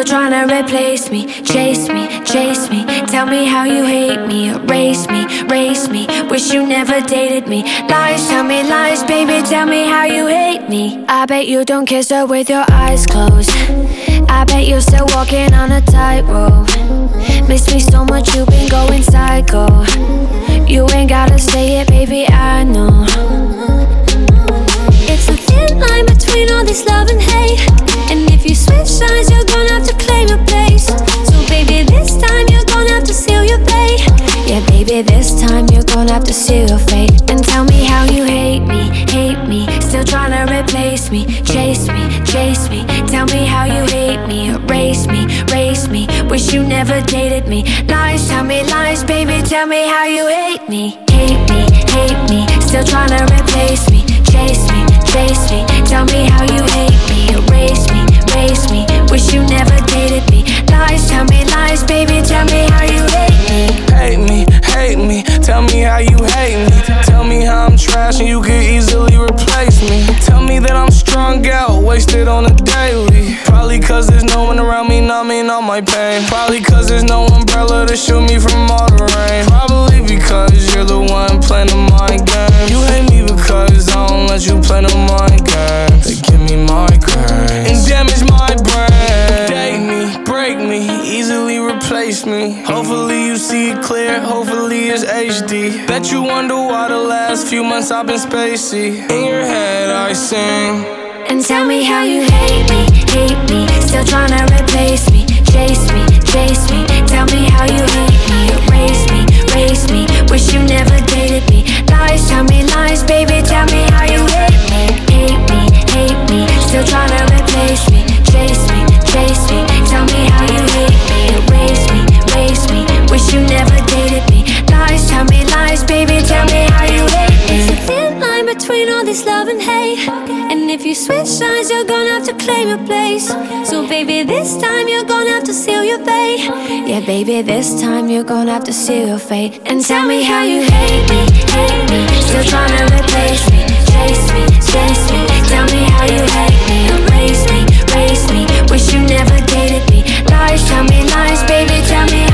Still trying to replace me, chase me, chase me. Tell me how you hate me, erase me, race me. Wish you never dated me. Lies, tell me lies, baby. Tell me how you hate me. I bet you don't kiss her with your eyes closed. I bet you're still walking on a tightrope. Miss me so much, you've been going psycho. You ain't gotta say it, baby. I know. It's a thin line between all this love and hate. And if you switch sides, your fate. And tell me how you hate me, hate me. Still trying to replace me, chase me, chase me. Tell me how you hate me, erase me, race me. Wish you never dated me. Lies, tell me lies, baby. Tell me how you hate me, hate me, hate me. Still trying to replace me, chase me, chase me. Tell me how you hate hate me. Tell me how I'm trash and you could easily replace me. Tell me that I'm strung out, wasted on a daily. Probably cause there's no one around me numbing all my pain. Probably cause there's no umbrella to shield me from all the rain. Probably because you're the one playing the mind game. You hate me because I don't let you play no replace me. Hopefully you see it clear, hopefully it's HD. Bet you wonder why the last few months I've been spacey. In your head I sing. And tell me how you hate me, hate me. Still trying to replace me, chase me, chase me. Tell me how you hate me, erase me, race me. Wish you never dated me. Lies, tell me lies, baby. between all this love and hate. And if you switch sides, you're gonna have to claim your place. So, baby, this time you're gonna have to seal your fate. Yeah, baby, this time you're gonna have to seal your fate. And tell me how you hate me, hate me. Still trying to replace me, chase me, chase me. Tell me how you hate me, erase me, erase me. Wish you never dated me. Lies, tell me lies, baby, tell me.